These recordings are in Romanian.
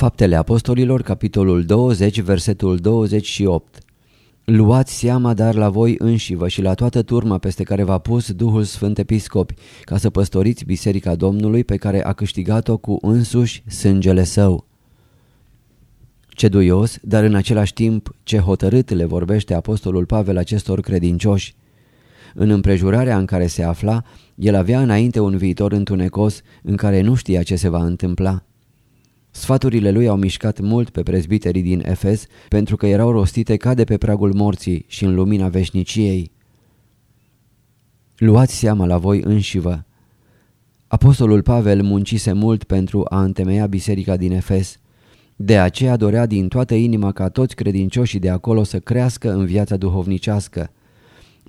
Faptele Apostolilor, capitolul 20, versetul 28 Luați seama dar la voi înșivă și la toată turma peste care v-a pus Duhul Sfânt Episcopi, ca să păstoriți Biserica Domnului pe care a câștigat-o cu însuși sângele său. Ce duios, dar în același timp ce hotărât le vorbește Apostolul Pavel acestor credincioși. În împrejurarea în care se afla, el avea înainte un viitor întunecos în care nu știa ce se va întâmpla. Sfaturile lui au mișcat mult pe prezbiterii din Efes pentru că erau rostite ca de pe pragul morții și în lumina veșniciei. Luați seama la voi înșivă. Apostolul Pavel muncise mult pentru a întemeia biserica din Efes. De aceea dorea din toată inima ca toți credincioșii de acolo să crească în viața duhovnicească.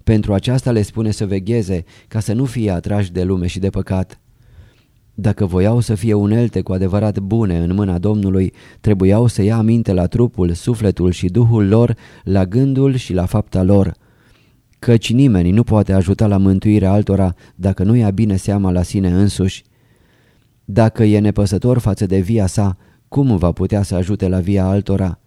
Pentru aceasta le spune să vegheze ca să nu fie atrași de lume și de păcat. Dacă voiau să fie unelte cu adevărat bune în mâna Domnului, trebuiau să ia aminte la trupul, sufletul și duhul lor, la gândul și la fapta lor. Căci nimeni nu poate ajuta la mântuirea altora dacă nu ia bine seama la sine însuși. Dacă e nepăsător față de via sa, cum va putea să ajute la via altora?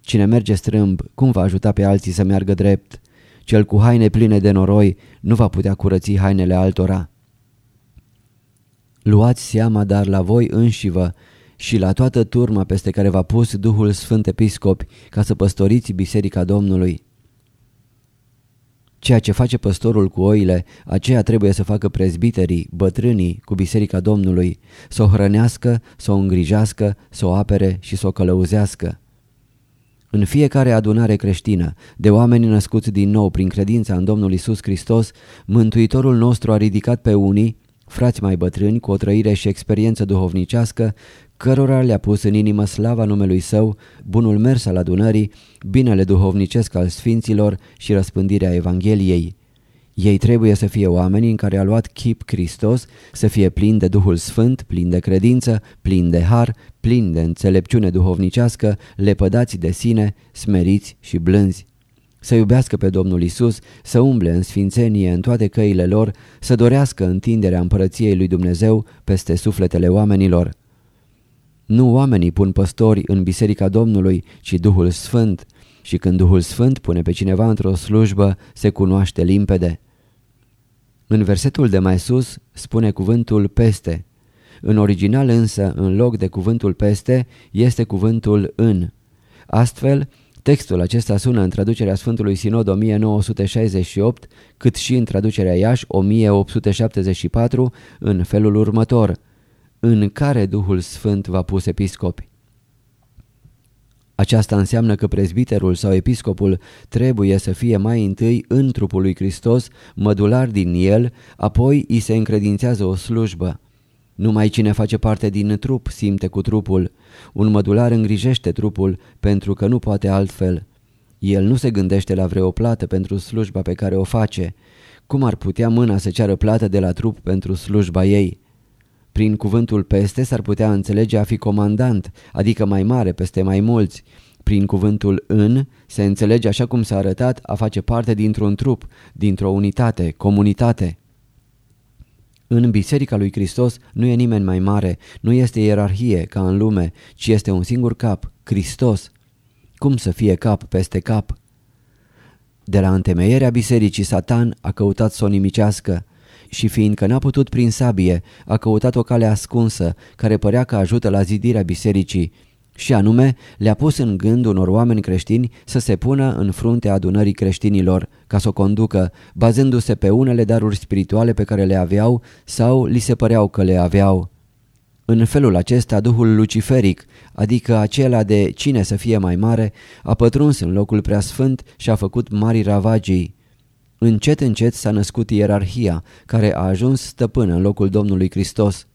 Cine merge strâmb, cum va ajuta pe alții să meargă drept? Cel cu haine pline de noroi nu va putea curăți hainele altora. Luați seama dar la voi înșivă și la toată turma peste care v-a pus Duhul Sfânt Episcopi ca să păstoriți Biserica Domnului. Ceea ce face păstorul cu oile, aceea trebuie să facă prezbiterii, bătrânii cu Biserica Domnului, să o hrănească, să o îngrijească, să o apere și să o călăuzească. În fiecare adunare creștină, de oameni născuți din nou prin credința în Domnul Isus Hristos, Mântuitorul nostru a ridicat pe unii frați mai bătrâni cu o trăire și experiență duhovnicească, cărora le-a pus în inimă slava numelui său, bunul mers al adunării, binele duhovnicesc al sfinților și răspândirea Evangheliei. Ei trebuie să fie oameni în care a luat chip Hristos, să fie plini de Duhul Sfânt, plini de credință, plini de har, plini de înțelepciune duhovnicească, lepădați de sine, smeriți și blânzi să iubească pe Domnul Isus, să umble în sfințenie în toate căile lor, să dorească întinderea împărăției lui Dumnezeu peste sufletele oamenilor. Nu oamenii pun păstori în biserica Domnului, ci Duhul Sfânt, și când Duhul Sfânt pune pe cineva într-o slujbă, se cunoaște limpede. În versetul de mai sus spune cuvântul peste. În original însă, în loc de cuvântul peste, este cuvântul în. Astfel, Textul acesta sună în traducerea Sfântului Sinod 1968, cât și în traducerea Iași 1874, în felul următor, în care Duhul Sfânt va pus episcopi. Aceasta înseamnă că prezbiterul sau episcopul trebuie să fie mai întâi în trupul lui Hristos, mădular din el, apoi îi se încredințează o slujbă. Numai cine face parte din trup simte cu trupul. Un mădular îngrijește trupul pentru că nu poate altfel. El nu se gândește la vreo plată pentru slujba pe care o face. Cum ar putea mâna să ceară plată de la trup pentru slujba ei? Prin cuvântul peste s-ar putea înțelege a fi comandant, adică mai mare peste mai mulți. Prin cuvântul în se înțelege așa cum s-a arătat a face parte dintr-un trup, dintr-o unitate, comunitate. În Biserica lui Hristos nu e nimeni mai mare, nu este ierarhie ca în lume, ci este un singur cap, Hristos. Cum să fie cap peste cap? De la întemeierea bisericii Satan a căutat să o nimicească și fiindcă n-a putut prin sabie, a căutat o cale ascunsă care părea că ajută la zidirea bisericii și anume le-a pus în gând unor oameni creștini să se pună în fruntea adunării creștinilor ca să o conducă, bazându-se pe unele daruri spirituale pe care le aveau sau li se păreau că le aveau. În felul acesta, duhul luciferic, adică acela de cine să fie mai mare, a pătruns în locul preasfânt și a făcut mari ravagii. Încet, încet s-a născut ierarhia, care a ajuns stăpân în locul Domnului Hristos.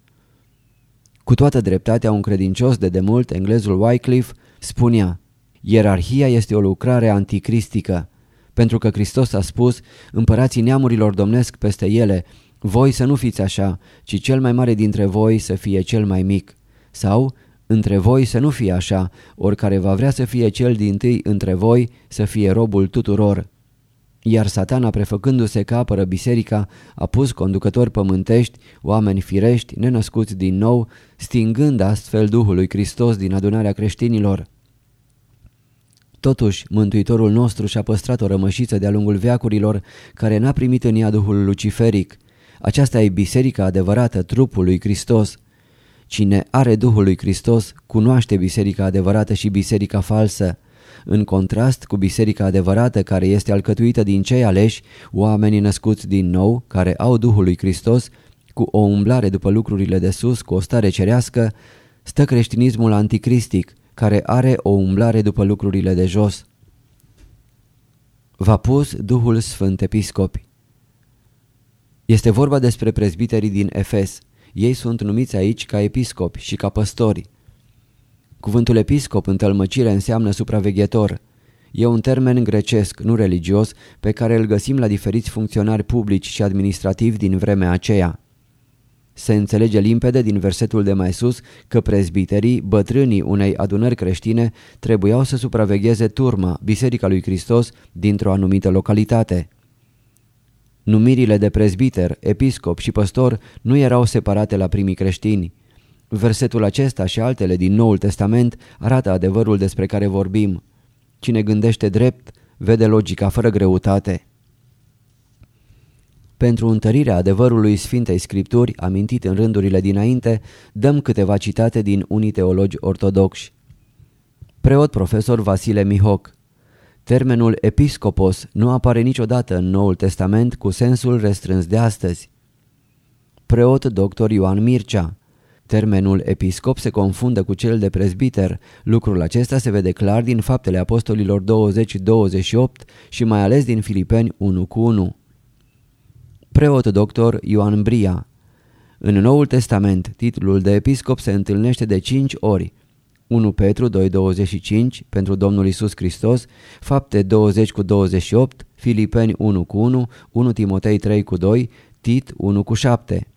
Cu toată dreptatea, un credincios de demult, englezul Wycliffe, spunea Ierarhia este o lucrare anticristică, pentru că Hristos a spus, împărații neamurilor domnesc peste ele, voi să nu fiți așa, ci cel mai mare dintre voi să fie cel mai mic. Sau, între voi să nu fie așa, oricare va vrea să fie cel din tâi între voi, să fie robul tuturor. Iar satana, prefăcându-se că apără biserica, a pus conducători pământești, oameni firești, nenăscuți din nou, stingând astfel Duhului Hristos din adunarea creștinilor. Totuși, Mântuitorul nostru și-a păstrat o rămășiță de-a lungul veacurilor care n-a primit în ea Duhul Luciferic. Aceasta e biserica adevărată, trupul lui Hristos. Cine are Duhul lui Hristos cunoaște biserica adevărată și biserica falsă. În contrast cu biserica adevărată care este alcătuită din cei aleși, oamenii născuți din nou, care au Duhul lui Hristos, cu o umblare după lucrurile de sus, cu o stare cerească, stă creștinismul anticristic, care are o umblare după lucrurile de jos. V-a pus Duhul Sfânt Episcopi. Este vorba despre prezbiterii din Efes. Ei sunt numiți aici ca episcopi și ca păstori. Cuvântul episcop în tălmăcire înseamnă supraveghetor. E un termen grecesc, nu religios, pe care îl găsim la diferiți funcționari publici și administrativi din vremea aceea. Se înțelege limpede din versetul de mai sus că prezbiterii, bătrânii unei adunări creștine, trebuiau să supravegheze turma, Biserica lui Hristos, dintr-o anumită localitate. Numirile de prezbiter, episcop și păstor nu erau separate la primii creștini. Versetul acesta și altele din Noul Testament arată adevărul despre care vorbim. Cine gândește drept, vede logica fără greutate. Pentru întărirea adevărului Sfintei Scripturi, amintit în rândurile dinainte, dăm câteva citate din unii teologi ortodoxi. Preot profesor Vasile Mihoc Termenul episcopos nu apare niciodată în Noul Testament cu sensul restrâns de astăzi. Preot dr. Ioan Mircea Termenul episcop se confundă cu cel de prezbiter. Lucrul acesta se vede clar din faptele apostolilor 20-28 și mai ales din Filipeni 1 cu 1. Preot doctor Ioan Bria În Noul Testament, titlul de episcop se întâlnește de 5 ori. 1 Petru 2.25 pentru Domnul Isus Hristos, Fapte 20 cu 28, Filipeni 1 cu 1, 1 Timotei 3 cu 2, Tit 1 cu 7.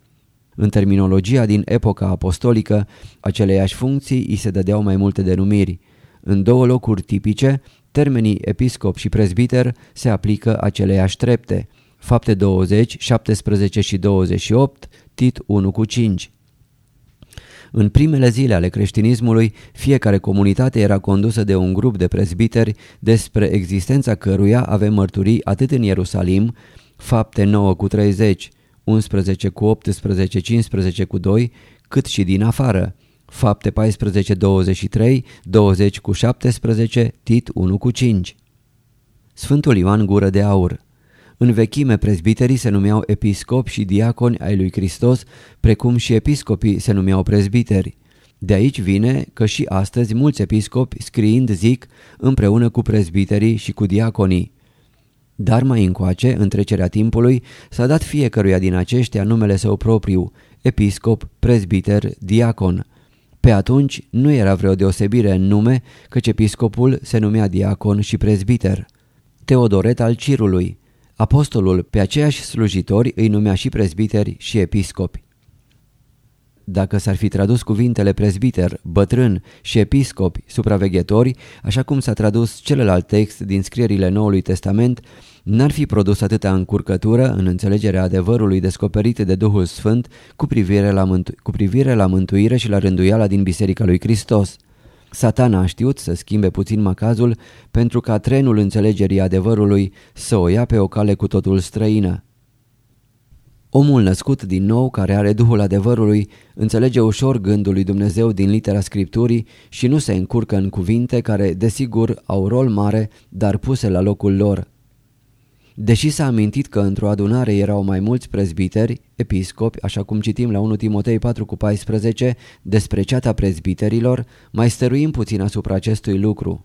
În terminologia din epoca apostolică, aceleiași funcții îi se dădeau mai multe denumiri. În două locuri tipice, termenii episcop și prezbiter se aplică aceleiași trepte. Fapte 20, 17 și 28, Tit 1 cu 5. În primele zile ale creștinismului, fiecare comunitate era condusă de un grup de prezbiteri despre existența căruia avem mărturii atât în Ierusalim, fapte 9 cu 30, 11 cu 18, 15 cu 2, cât și din afară. Fapte 14, 23, 20 cu 17, Tit 1 cu 5. Sfântul Ioan Gură de Aur În vechime prezbiterii se numeau episcopi și diaconi ai lui Hristos, precum și episcopii se numeau prezbiteri. De aici vine că și astăzi mulți episcopi scriind zic împreună cu prezbiterii și cu diaconii. Dar mai încoace, în trecerea timpului, s-a dat fiecăruia din aceștia numele său propriu, episcop, prezbiter, diacon. Pe atunci nu era vreo deosebire în nume, căci episcopul se numea diacon și prezbiter. Teodoret al Cirului, apostolul pe aceiași slujitori îi numea și prezbiteri și episcopi. Dacă s-ar fi tradus cuvintele prezbiter, bătrân și episcopi, supraveghetori, așa cum s-a tradus celălalt text din scrierile Noului Testament, n-ar fi produs atâta încurcătură în înțelegerea adevărului descoperit de Duhul Sfânt cu privire la, mântu- cu privire la mântuire și la rânduiala din Biserica lui Hristos. Satana a știut să schimbe puțin macazul pentru ca trenul înțelegerii adevărului să o ia pe o cale cu totul străină. Omul născut din nou, care are Duhul adevărului, înțelege ușor gândul lui Dumnezeu din litera Scripturii și nu se încurcă în cuvinte care, desigur, au rol mare, dar puse la locul lor. Deși s-a amintit că într-o adunare erau mai mulți prezbiteri, episcopi, așa cum citim la 1 Timotei 4 cu 14 despre ceata prezbiterilor, mai stăruim puțin asupra acestui lucru.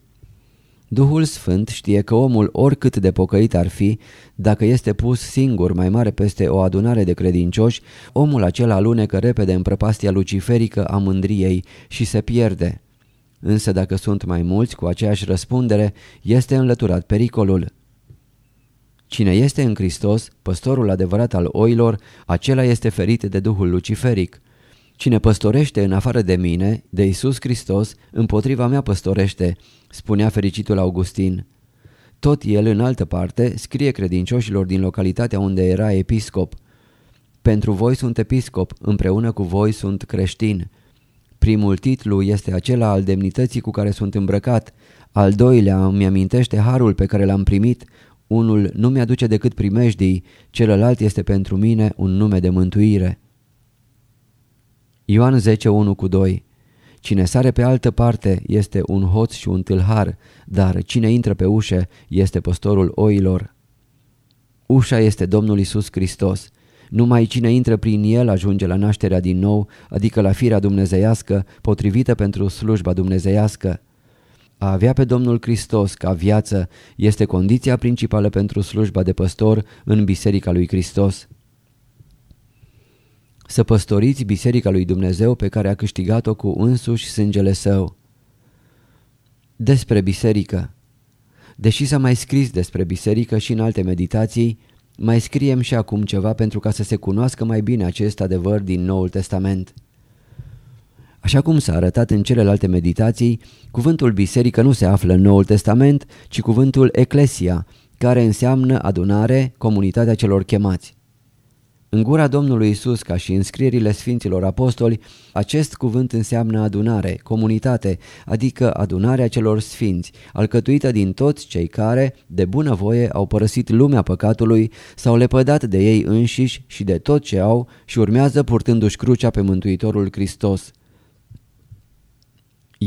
Duhul Sfânt știe că omul, oricât de pocăit ar fi, dacă este pus singur mai mare peste o adunare de credincioși, omul acela alunecă repede în prăpastia luciferică a mândriei și se pierde. Însă dacă sunt mai mulți cu aceeași răspundere, este înlăturat pericolul. Cine este în Hristos, păstorul adevărat al oilor, acela este ferit de Duhul Luciferic. Cine păstorește în afară de mine, de Isus Hristos, împotriva mea păstorește, spunea fericitul Augustin. Tot el, în altă parte, scrie credincioșilor din localitatea unde era episcop. Pentru voi sunt episcop, împreună cu voi sunt creștin. Primul titlu este acela al demnității cu care sunt îmbrăcat, al doilea îmi amintește harul pe care l-am primit, unul nu mi-aduce decât primejdii, celălalt este pentru mine un nume de mântuire. Ioan 10, 1 cu 2 Cine sare pe altă parte este un hoț și un tâlhar, dar cine intră pe ușă este păstorul oilor. Ușa este Domnul Isus Hristos. Numai cine intră prin el ajunge la nașterea din nou, adică la firea dumnezeiască, potrivită pentru slujba dumnezeiască. A avea pe Domnul Hristos ca viață este condiția principală pentru slujba de păstor în Biserica lui Hristos. Să păstoriți Biserica lui Dumnezeu pe care a câștigat-o cu însuși sângele său. Despre biserică Deși s-a mai scris despre biserică și în alte meditații, mai scriem și acum ceva pentru ca să se cunoască mai bine acest adevăr din Noul Testament. Așa cum s-a arătat în celelalte meditații, cuvântul biserică nu se află în Noul Testament, ci cuvântul eclesia, care înseamnă adunare, comunitatea celor chemați. În gura Domnului Isus, ca și în scrierile Sfinților Apostoli, acest cuvânt înseamnă adunare, comunitate, adică adunarea celor sfinți, alcătuită din toți cei care, de bunăvoie, au părăsit lumea păcatului, s-au lepădat de ei înșiși și de tot ce au și urmează purtându-și crucea pe Mântuitorul Hristos.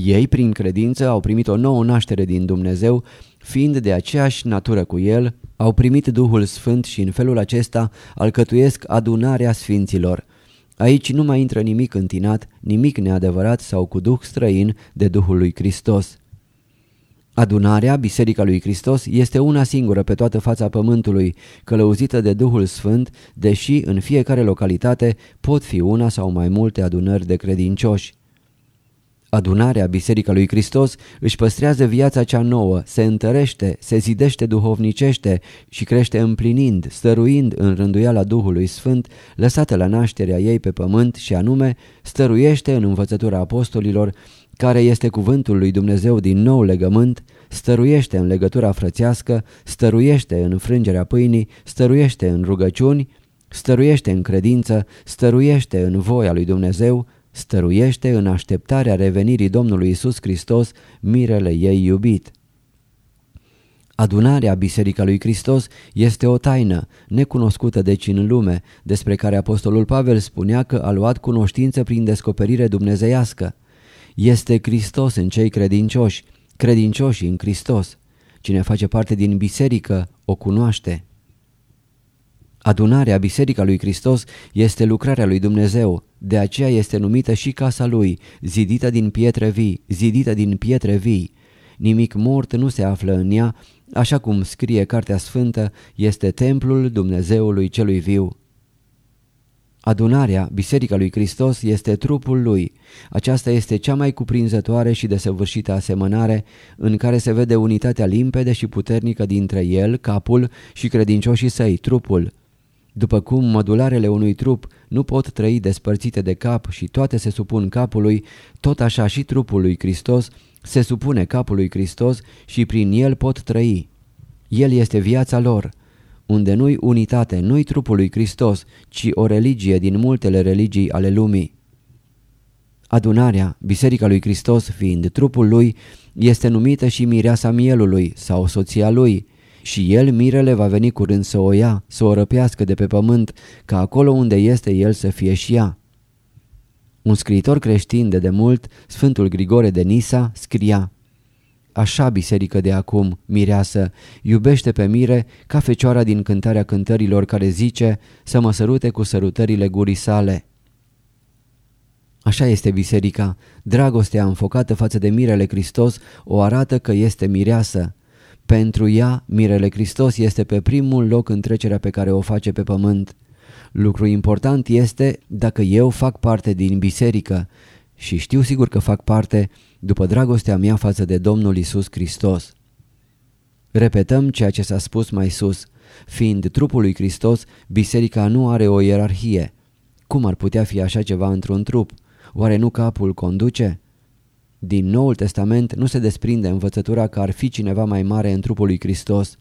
Ei, prin credință, au primit o nouă naștere din Dumnezeu, fiind de aceeași natură cu El, au primit Duhul Sfânt și în felul acesta alcătuiesc adunarea sfinților. Aici nu mai intră nimic întinat, nimic neadevărat sau cu duh străin de Duhul lui Hristos. Adunarea, Biserica lui Hristos, este una singură pe toată fața pământului, călăuzită de Duhul Sfânt, deși în fiecare localitate pot fi una sau mai multe adunări de credincioși. Adunarea Biserica lui Hristos își păstrează viața cea nouă, se întărește, se zidește duhovnicește și crește împlinind, stăruind în rânduiala Duhului Sfânt, lăsată la nașterea ei pe pământ și anume stăruiește în învățătura apostolilor, care este cuvântul lui Dumnezeu din nou legământ, stăruiește în legătura frățească, stăruiește în frângerea pâinii, stăruiește în rugăciuni, stăruiește în credință, stăruiește în voia lui Dumnezeu, stăruiește în așteptarea revenirii Domnului Isus Hristos, mirele ei iubit. Adunarea Biserica lui Hristos este o taină, necunoscută deci în lume, despre care Apostolul Pavel spunea că a luat cunoștință prin descoperire dumnezeiască. Este Hristos în cei credincioși, credincioși în Hristos. Cine face parte din biserică o cunoaște. Adunarea Biserica lui Hristos este lucrarea lui Dumnezeu, de aceea este numită și casa lui, zidită din pietre vii, zidită din pietre vii. Nimic mort nu se află în ea, așa cum scrie Cartea Sfântă, este templul Dumnezeului celui viu. Adunarea, Biserica lui Hristos, este trupul lui. Aceasta este cea mai cuprinzătoare și desăvârșită asemănare în care se vede unitatea limpede și puternică dintre el, capul, și credincioșii săi, trupul. După cum mădularele unui trup nu pot trăi despărțite de cap și toate se supun capului, tot așa și trupul lui Hristos se supune capului Hristos și prin el pot trăi. El este viața lor. Unde nu-i unitate, nu-i trupul lui Hristos, ci o religie din multele religii ale lumii. Adunarea, Biserica lui Hristos fiind trupul lui, este numită și mireasa mielului sau soția lui, și el, mirele, va veni curând să o ia, să o răpească de pe pământ, ca acolo unde este el să fie și ea. Un scriitor creștin de demult, Sfântul Grigore de Nisa, scria Așa biserică de acum, mireasă, iubește pe mire ca fecioara din cântarea cântărilor care zice să mă sărute cu sărutările gurii sale. Așa este biserica, dragostea înfocată față de mirele Hristos o arată că este mireasă. Pentru ea, mirele Hristos este pe primul loc în trecerea pe care o face pe pământ. Lucru important este dacă eu fac parte din biserică și știu sigur că fac parte după dragostea mea față de Domnul Isus Hristos. Repetăm ceea ce s-a spus mai sus. Fiind trupul lui Hristos, biserica nu are o ierarhie. Cum ar putea fi așa ceva într-un trup? Oare nu capul conduce? Din Noul Testament nu se desprinde învățătura că ar fi cineva mai mare în trupul lui Hristos.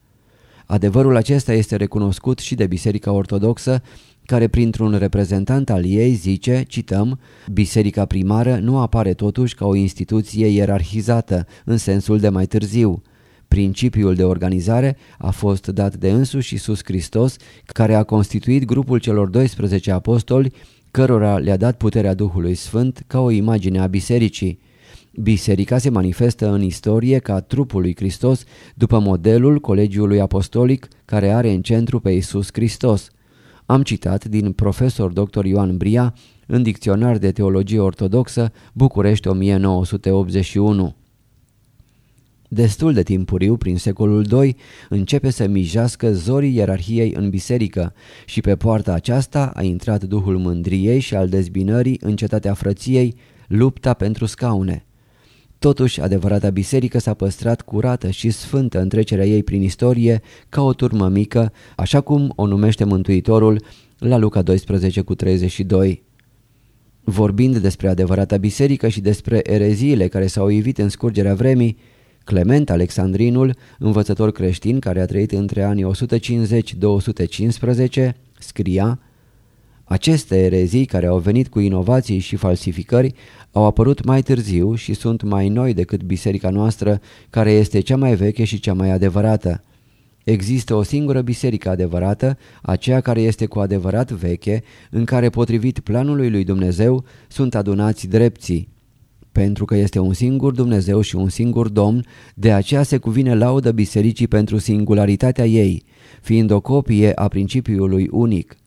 Adevărul acesta este recunoscut și de Biserica Ortodoxă, care printr-un reprezentant al ei zice, cităm, Biserica primară nu apare totuși ca o instituție ierarhizată, în sensul de mai târziu. Principiul de organizare a fost dat de însuși Iisus Hristos, care a constituit grupul celor 12 apostoli, cărora le-a dat puterea Duhului Sfânt ca o imagine a bisericii. Biserica se manifestă în istorie ca trupul lui Hristos după modelul colegiului apostolic care are în centru pe Iisus Hristos. Am citat din profesor dr. Ioan Bria în Dicționar de Teologie Ortodoxă, București 1981. Destul de timpuriu, prin secolul II, începe să mijească zorii ierarhiei în biserică și pe poarta aceasta a intrat duhul mândriei și al dezbinării în cetatea frăției, lupta pentru scaune. Totuși, adevărata biserică s-a păstrat curată și sfântă în trecerea ei prin istorie ca o turmă mică, așa cum o numește Mântuitorul la Luca 12 cu 32. Vorbind despre adevărata biserică și despre ereziile care s-au ivit în scurgerea vremii, Clement Alexandrinul, învățător creștin care a trăit între anii 150-215, scria Aceste erezii care au venit cu inovații și falsificări au apărut mai târziu și sunt mai noi decât biserica noastră, care este cea mai veche și cea mai adevărată. Există o singură biserică adevărată, aceea care este cu adevărat veche, în care, potrivit planului lui Dumnezeu, sunt adunați drepții. Pentru că este un singur Dumnezeu și un singur Domn, de aceea se cuvine laudă bisericii pentru singularitatea ei, fiind o copie a principiului unic.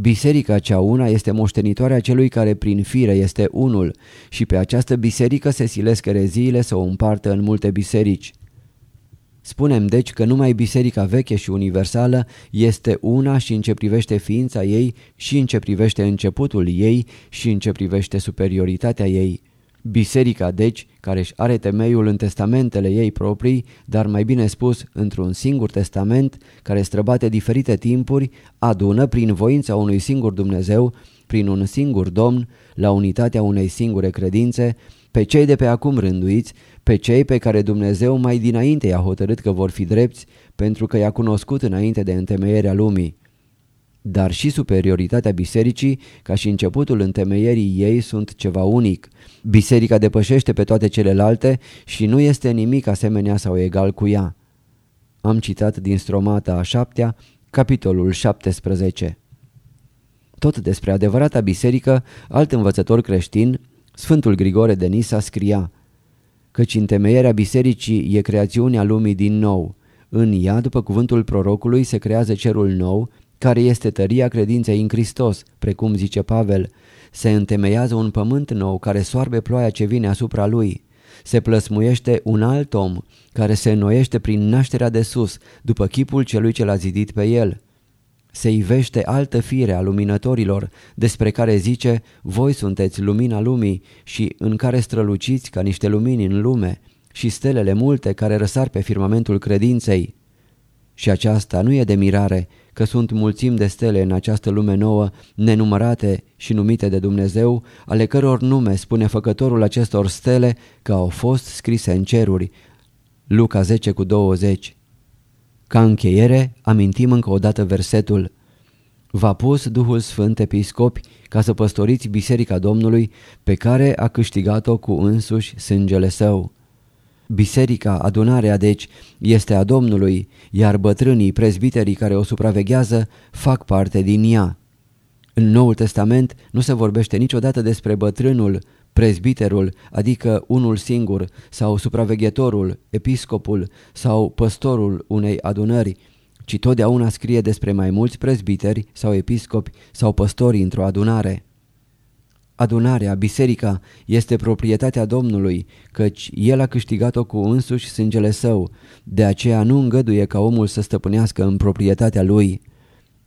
Biserica cea una este moștenitoarea celui care prin fire este unul și pe această biserică se silesc ereziile să o împartă în multe biserici. Spunem deci că numai biserica veche și universală este una și în ce privește ființa ei și în ce privește începutul ei și în ce privește superioritatea ei. Biserica, deci, care își are temeiul în testamentele ei proprii, dar mai bine spus, într-un singur testament, care străbate diferite timpuri, adună prin voința unui singur Dumnezeu, prin un singur Domn, la unitatea unei singure credințe, pe cei de pe acum rânduiți, pe cei pe care Dumnezeu mai dinainte i-a hotărât că vor fi drepți, pentru că i-a cunoscut înainte de întemeierea lumii dar și superioritatea bisericii, ca și începutul întemeierii ei, sunt ceva unic. Biserica depășește pe toate celelalte și nu este nimic asemenea sau egal cu ea. Am citat din stromata a șaptea, capitolul 17. Tot despre adevărata biserică, alt învățător creștin, Sfântul Grigore de Nisa scria Căci întemeierea bisericii e creațiunea lumii din nou. În ea, după cuvântul prorocului, se creează cerul nou, care este tăria credinței în Hristos, precum zice Pavel, se întemeiază un pământ nou care soarbe ploaia ce vine asupra lui. Se plăsmuiește un alt om care se înnoiește prin nașterea de sus, după chipul celui ce l-a zidit pe el. Se ivește altă fire a luminătorilor, despre care zice, voi sunteți lumina lumii și în care străluciți ca niște lumini în lume și stelele multe care răsar pe firmamentul credinței. Și aceasta nu e de mirare, că sunt mulțimi de stele în această lume nouă, nenumărate și numite de Dumnezeu, ale căror nume spune făcătorul acestor stele că au fost scrise în ceruri. Luca 10 cu 20 Ca încheiere, amintim încă o dată versetul V-a pus Duhul Sfânt episcopi ca să păstoriți Biserica Domnului pe care a câștigat-o cu însuși sângele său. Biserica, adunarea, deci, este a Domnului, iar bătrânii, prezbiterii care o supraveghează, fac parte din ea. În Noul Testament nu se vorbește niciodată despre bătrânul, prezbiterul, adică unul singur, sau supraveghetorul, episcopul sau păstorul unei adunări, ci totdeauna scrie despre mai mulți prezbiteri sau episcopi sau păstori într-o adunare. Adunarea, biserica, este proprietatea Domnului, căci El a câștigat-o cu însuși sângele său, de aceea nu îngăduie ca omul să stăpânească în proprietatea lui.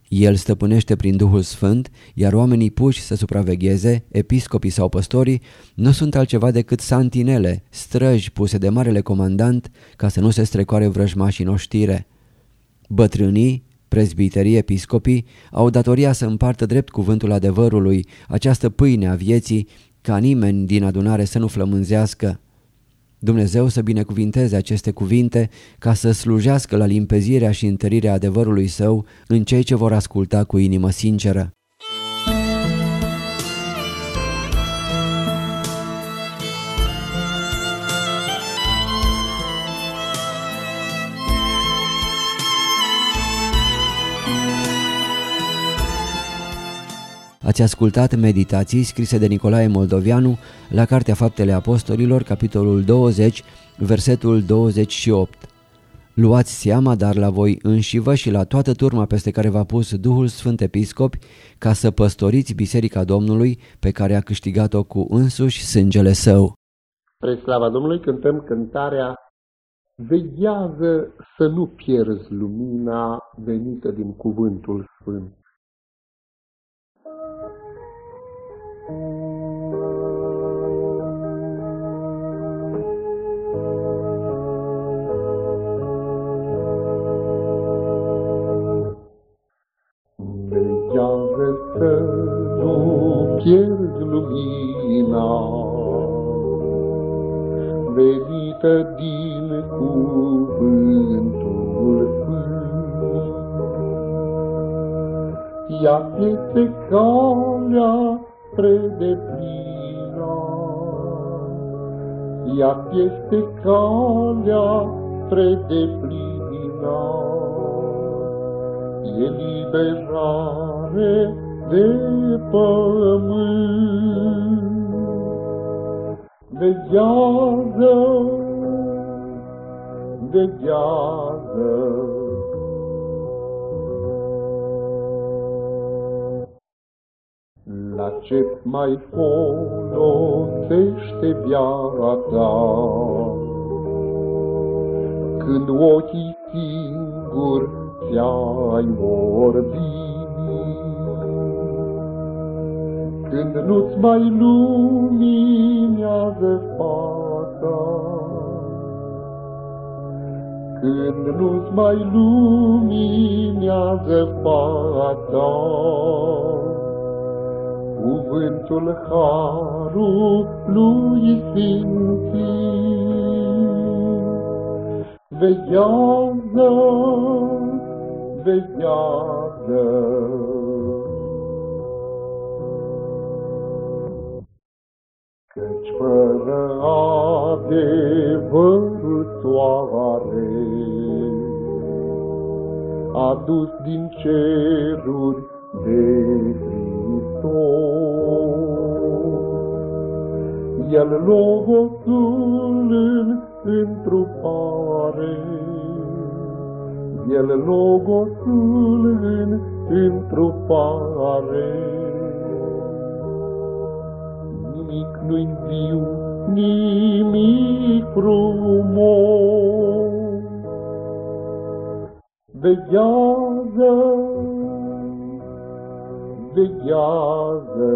El stăpânește prin Duhul Sfânt, iar oamenii puși să supravegheze, episcopii sau păstorii, nu sunt altceva decât santinele, străji puse de marele comandant ca să nu se strecoare vrăjmașii noștire. Bătrânii, prezbiterii, episcopii au datoria să împartă drept cuvântul adevărului, această pâine a vieții, ca nimeni din adunare să nu flămânzească. Dumnezeu să binecuvinteze aceste cuvinte ca să slujească la limpezirea și întărirea adevărului său în cei ce vor asculta cu inimă sinceră. Ați ascultat meditații scrise de Nicolae Moldovianu la Cartea Faptele Apostolilor, capitolul 20, versetul 28. Luați seama dar la voi înșivă și la toată turma peste care v-a pus Duhul Sfânt Episcopi ca să păstoriți Biserica Domnului pe care a câștigat-o cu însuși sângele său. Spre slava Domnului cântăm cântarea Veghează să nu pierzi lumina venită din cuvântul Sfânt. Veghează să nu pierzi lumina venită din cuvântul Sfânt. Ea este calea spre deplină. Ea este calea spre deplină. E liberare de pământ. Veghează, veghează, La ce mai folosește viața? Când ochii singuri ți-ai morbi, Când nu-ți mai luminează fața, Când nu-ți mai luminează fața, cuvântul harului simțit. Veghează, veghează, fără adevărul soare, adus din ceruri de el logosul în întrupare, El logosul în întrupare. Nimic nu-i viu, nimic frumos. Veghează, veghează,